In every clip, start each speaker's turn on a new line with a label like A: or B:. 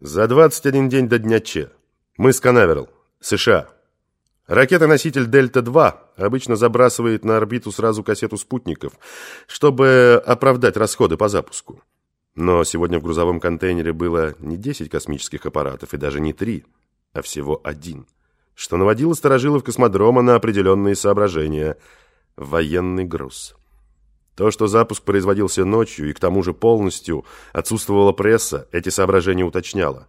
A: За 21 день до дня Че. Мыс Канаверал, США. Ракета-носитель Дельта-2 обычно забрасывает на орбиту сразу кассету спутников, чтобы оправдать расходы по запуску. Но сегодня в грузовом контейнере было не 10 космических аппаратов и даже не 3, а всего один, что наводило сторожилов космодрома на определенные соображения – военный груз. То, что запуск производился ночью и к тому же полностью отсутствовала пресса, эти соображения уточняло.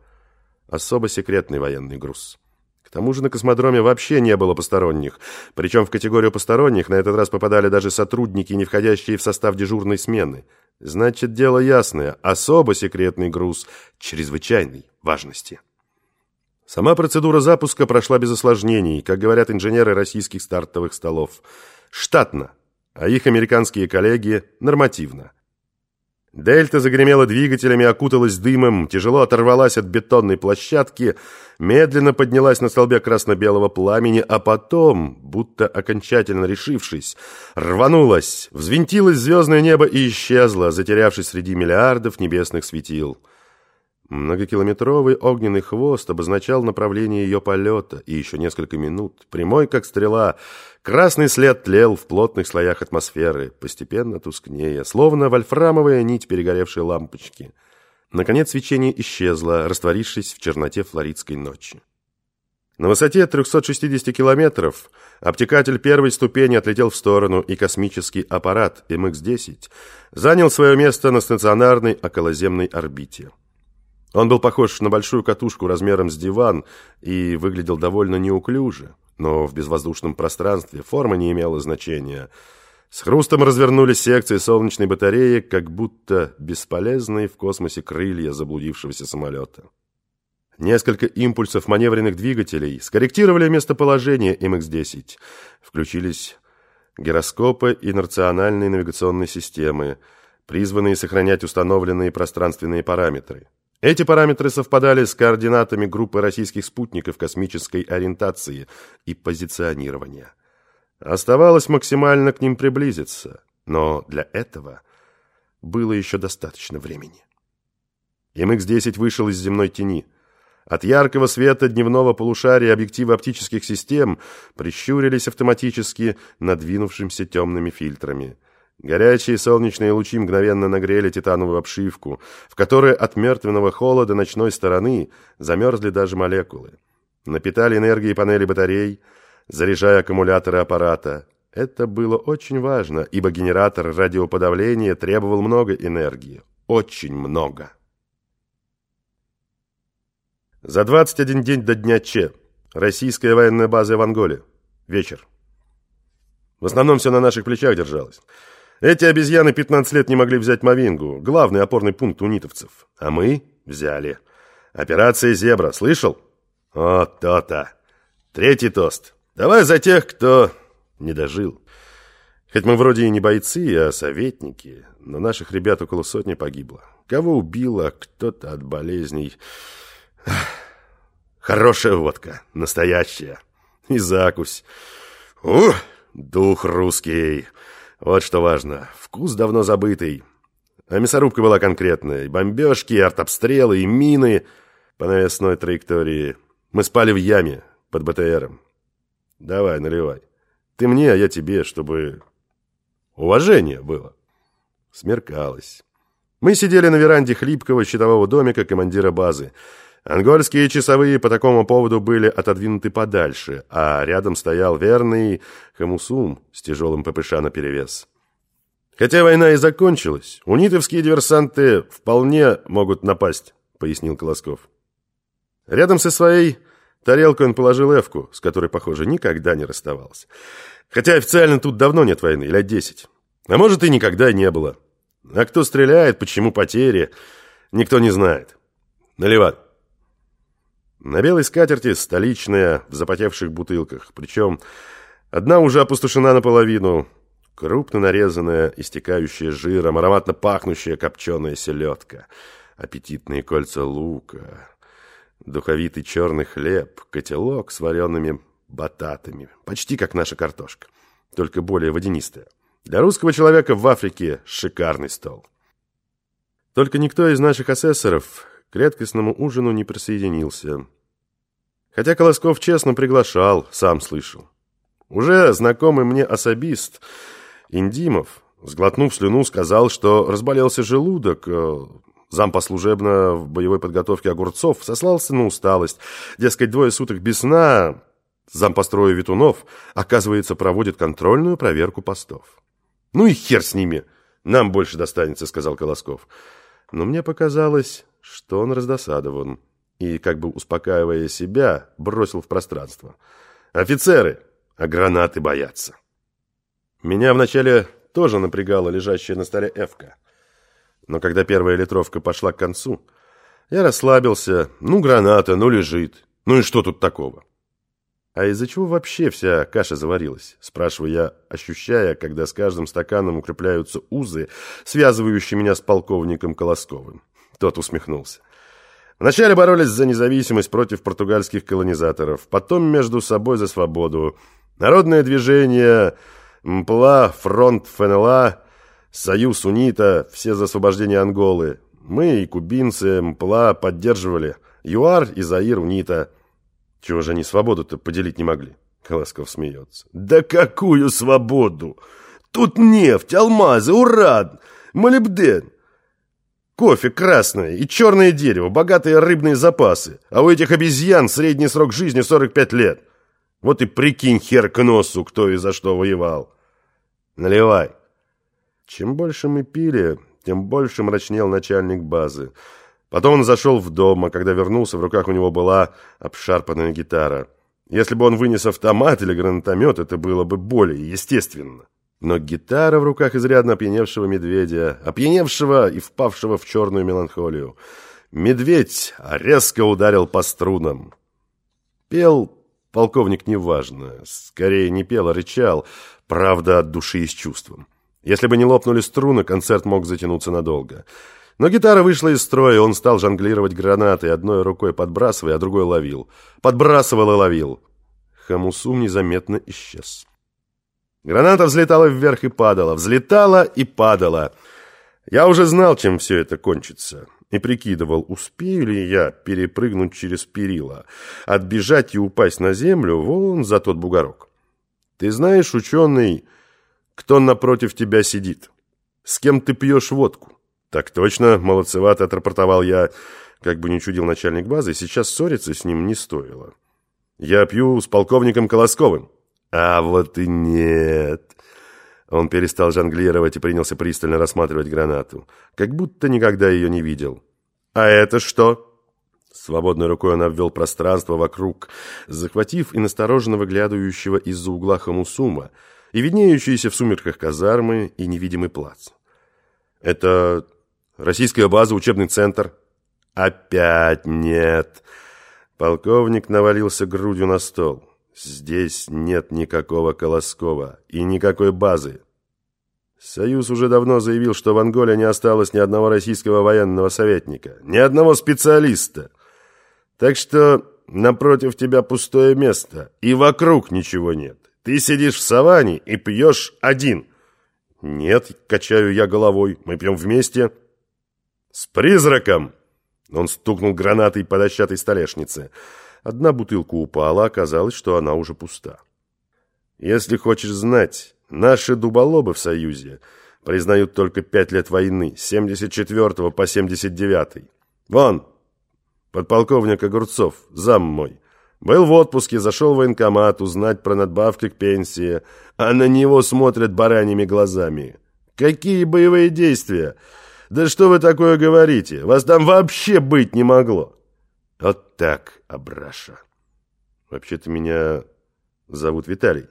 A: Особо секретный военный груз. К тому же на космодроме вообще не было посторонних. Причем в категорию посторонних на этот раз попадали даже сотрудники, не входящие в состав дежурной смены. Значит, дело ясное. Особо секретный груз чрезвычайной важности. Сама процедура запуска прошла без осложнений, как говорят инженеры российских стартовых столов. Штатно а их американские коллеги нормативно. Дельта загремела двигателями, окуталась дымом, тяжело оторвалась от бетонной площадки, медленно поднялась на столбе красно-белого пламени, а потом, будто окончательно решившись, рванулась, взвинтилось звездное небо и исчезла, затерявшись среди миллиардов небесных светил. Многокилометровый огненный хвост обозначал направление ее полета, и еще несколько минут, прямой как стрела, красный след тлел в плотных слоях атмосферы, постепенно тускнея, словно вольфрамовая нить перегоревшей лампочки. Наконец свечение исчезло, растворившись в черноте флоридской ночи. На высоте 360 километров обтекатель первой ступени отлетел в сторону, и космический аппарат МХ-10 занял свое место на стационарной околоземной орбите. Он был похож на большую катушку размером с диван и выглядел довольно неуклюже, но в безвоздушном пространстве форма не имела значения. С хрустом развернулись секции солнечной батареи, как будто бесполезные в космосе крылья заблудившегося самолета. Несколько импульсов маневренных двигателей скорректировали местоположение МХ-10. Включились гироскопы и инерциональные навигационные системы, призванные сохранять установленные пространственные параметры. Эти параметры совпадали с координатами группы российских спутников космической ориентации и позиционирования. Оставалось максимально к ним приблизиться, но для этого было еще достаточно времени. МХ-10 вышел из земной тени. От яркого света дневного полушария объективы оптических систем прищурились автоматически надвинувшимся темными фильтрами – Горячие солнечные лучи мгновенно нагрели титановую обшивку, в которой от мертвенного холода ночной стороны замерзли даже молекулы. Напитали энергией панели батарей, заряжая аккумуляторы аппарата. Это было очень важно, ибо генератор радиоподавления требовал много энергии. Очень много. За 21 день до дня Че. Российская военная база в Анголе. Вечер. В основном все на наших плечах держалось. Эти обезьяны 15 лет не могли взять Мавингу, главный опорный пункт унитовцев. А мы взяли. Операция «Зебра», слышал? Вот то-то. Третий тост. Давай за тех, кто не дожил. Хоть мы вроде и не бойцы, а советники, но наших ребят около сотни погибло. Кого убило, кто-то от болезней. Хорошая водка, настоящая. И закусь. Ух, дух русский. Вот что важно. Вкус давно забытый. А мясорубка была конкретная. бомбежки, и артобстрелы, и мины по навесной траектории. Мы спали в яме под БТРом. Давай, наливай. Ты мне, а я тебе, чтобы уважение было. Смеркалось. Мы сидели на веранде хлипкого щитового домика командира базы. Ангольские часовые по такому поводу были отодвинуты подальше, а рядом стоял верный Хамусум с тяжелым ППШ наперевес. «Хотя война и закончилась, унитовские диверсанты вполне могут напасть», — пояснил Колосков. Рядом со своей тарелкой он положил эвку, с которой, похоже, никогда не расставался. Хотя официально тут давно нет войны, лет десять. А может, и никогда не было. А кто стреляет, почему потери, никто не знает. Наливат. На белой скатерти столичная в запотевших бутылках, причем одна уже опустошена наполовину, крупно нарезанная, истекающая жиром, ароматно пахнущая копченая селедка, аппетитные кольца лука, духовитый черный хлеб, котелок с вареными бататами, почти как наша картошка, только более водянистая. Для русского человека в Африке шикарный стол. Только никто из наших асессоров к редкостному ужину не присоединился. Хотя Колосков честно приглашал, сам слышал. Уже знакомый мне особист Индимов, сглотнув слюну, сказал, что разболелся желудок, э, зампослужебно в боевой подготовке Огурцов сослался на усталость. Дескать, двое суток без сна зампостроя Витунов, оказывается, проводит контрольную проверку постов. «Ну и хер с ними! Нам больше достанется», — сказал Колосков. Но мне показалось, что он раздосадован и, как бы успокаивая себя, бросил в пространство. «Офицеры, а гранаты боятся». Меня вначале тоже напрягала лежащая на столе эвка. Но когда первая литровка пошла к концу, я расслабился. Ну, граната, ну, лежит. Ну и что тут такого? «А из-за чего вообще вся каша заварилась?» – спрашиваю я, ощущая, когда с каждым стаканом укрепляются узы, связывающие меня с полковником Колосковым. Тот усмехнулся. Вначале боролись за независимость против португальских колонизаторов, потом между собой за свободу. Народное движение, МПЛА, фронт ФНЛА, Союз УНИТА, все за освобождение Анголы. Мы и кубинцы МПЛА поддерживали. ЮАР и Заир УНИТА – чего же они свободу-то поделить не могли? Колосков смеется. Да какую свободу? Тут нефть, алмазы, уран, молибден. Кофе красное и черное дерево, богатые рыбные запасы. А у этих обезьян средний срок жизни 45 лет. Вот и прикинь хер к носу, кто и за что воевал. Наливай. Чем больше мы пили, тем больше мрачнел начальник базы. Потом он зашел в дом, а когда вернулся, в руках у него была обшарпанная гитара. Если бы он вынес автомат или гранатомет, это было бы более естественно. Но гитара в руках изрядно опьяневшего медведя, опьяневшего и впавшего в черную меланхолию. Медведь резко ударил по струнам. Пел полковник неважно, скорее не пел, а рычал, правда, от души и с чувством. Если бы не лопнули струны, концерт мог затянуться надолго. Но гитара вышла из строя, он стал жонглировать гранатой, одной рукой подбрасывая, а другой ловил. Подбрасывал и ловил. Хамусум незаметно исчез. Граната взлетала вверх и падала, взлетала и падала. Я уже знал, чем все это кончится, и прикидывал, успею ли я перепрыгнуть через перила, отбежать и упасть на землю вон за тот бугорок. Ты знаешь, ученый, кто напротив тебя сидит? С кем ты пьешь водку? «Так точно, молодцевато», — отрапортовал я, как бы не чудил начальник базы, сейчас ссориться с ним не стоило. «Я пью с полковником Колосковым». «А вот и нет». Он перестал жонглировать и принялся пристально рассматривать гранату, как будто никогда ее не видел. «А это что?» Свободной рукой он обвел пространство вокруг, захватив и настороженно выглядывающего из-за угла Хамусума, и виднеющиеся в сумерках казармы и невидимый плац. «Это Российская база, учебный центр. Опять нет. Полковник навалился грудью на стол. Здесь нет никакого Колоскова и никакой базы. Союз уже давно заявил, что в Анголе не осталось ни одного российского военного советника, ни одного специалиста. Так что напротив тебя пустое место, и вокруг ничего нет. Ты сидишь в саванне и пьешь один. Нет, качаю я головой, мы пьем вместе. «С призраком!» Он стукнул гранатой по дощатой столешнице. Одна бутылка упала, оказалось, что она уже пуста. «Если хочешь знать, наши дуболобы в Союзе признают только пять лет войны, с 74 по 79. Вон, подполковник Огурцов, зам мой, был в отпуске, зашел в военкомат узнать про надбавки к пенсии, а на него смотрят бараньими глазами. Какие боевые действия!» Да что вы такое говорите? Вас там вообще быть не могло. Вот так, Абраша. Вообще-то меня зовут Виталий.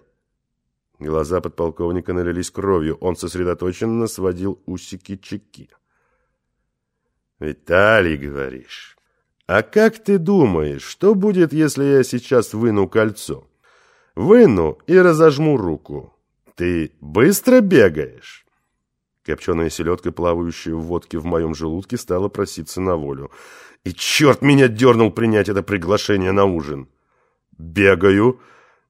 A: Глаза подполковника налились кровью. Он сосредоточенно сводил усики-чеки. «Виталий, говоришь, а как ты думаешь, что будет, если я сейчас выну кольцо? Выну и разожму руку. Ты быстро бегаешь?» Копченая селедка, плавающая в водке в моем желудке, стала проситься на волю. И черт меня дернул принять это приглашение на ужин. Бегаю,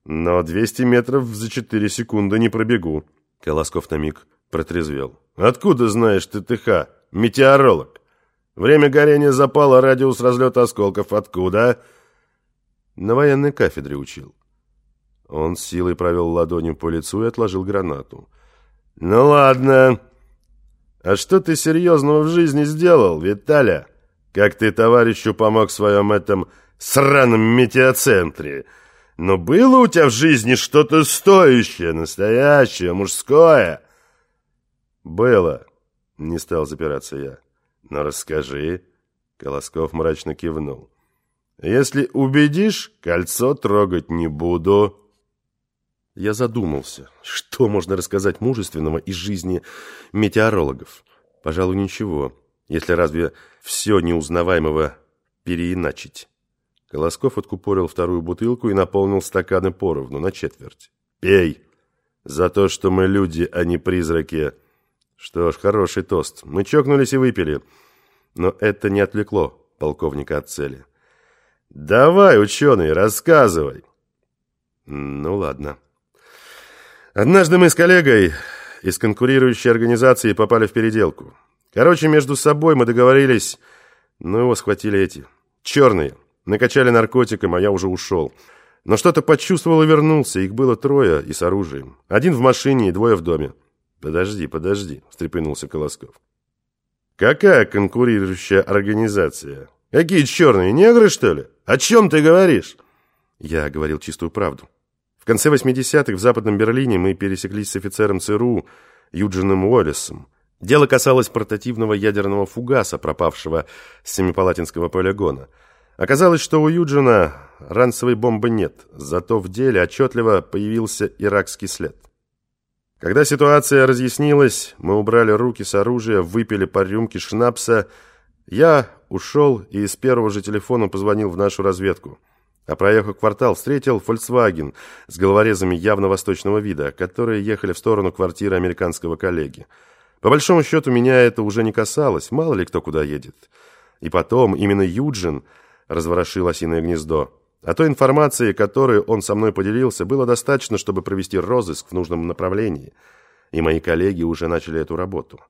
A: но 200 метров за 4 секунды не пробегу. Колосков на миг протрезвел. Откуда знаешь ты ТХ, метеоролог? Время горения запала, радиус разлета осколков откуда?»
B: «На военной кафедре учил». Он с силой провел ладонью по лицу и отложил гранату.
A: «Ну ладно. А что ты серьезного в жизни сделал, Виталя? Как ты товарищу помог в своем этом сраном метеоцентре? Но было у тебя в жизни что-то стоящее, настоящее, мужское?»
B: «Было», — не стал запираться я.
A: «Но расскажи». Колосков мрачно кивнул. «Если убедишь, кольцо трогать не буду».
B: Я задумался, что можно рассказать мужественного из жизни метеорологов. Пожалуй, ничего, если разве все неузнаваемого переиначить. Колосков откупорил вторую бутылку и наполнил стаканы поровну на четверть.
A: «Пей! За то, что мы люди, а не призраки!»
B: Что ж, хороший тост. Мы чокнулись и выпили. Но это не отвлекло полковника от цели.
A: «Давай, ученый, рассказывай!»
B: «Ну, ладно». Однажды мы с коллегой из конкурирующей организации попали в переделку. Короче, между собой мы договорились, но его схватили эти, черные. Накачали наркотиком, а я уже ушел. Но что-то почувствовал и вернулся. Их было трое и с оружием. Один в машине и двое в доме.
A: «Подожди, подожди», — встрепенулся Колосков. «Какая конкурирующая организация? Какие черные негры, что ли? О чем ты говоришь?»
B: Я говорил чистую правду. В конце 80-х в Западном Берлине мы пересеклись с офицером ЦРУ Юджином Уоллесом. Дело касалось портативного ядерного фугаса, пропавшего с Семипалатинского полигона. Оказалось, что у Юджина ранцевой бомбы нет, зато в деле отчетливо появился иракский след. Когда ситуация разъяснилась, мы убрали руки с оружия, выпили по рюмке шнапса. Я ушел и из первого же телефона позвонил в нашу разведку. А проехав квартал, встретил Volkswagen с головорезами явно восточного вида, которые ехали в сторону квартиры американского коллеги. По большому счету, меня это уже не касалось, мало ли кто куда едет. И потом именно Юджин разворошил осиное гнездо. А той информации, которой он со мной поделился, было достаточно, чтобы провести розыск в нужном направлении, и мои коллеги уже начали эту работу.